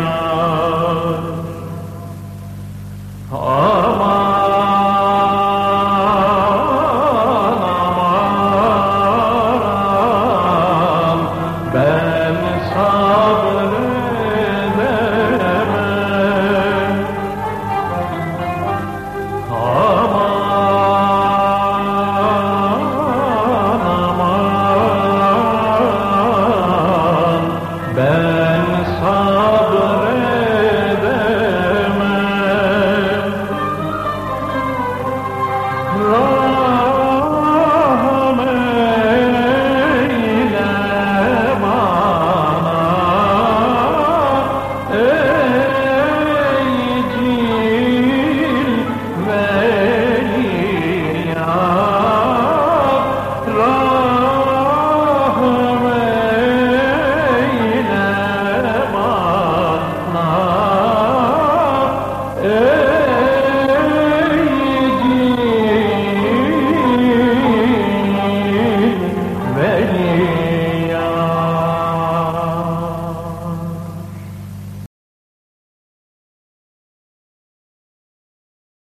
Oh. Oh. beni